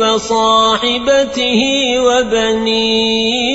وصاحبته وبنيه.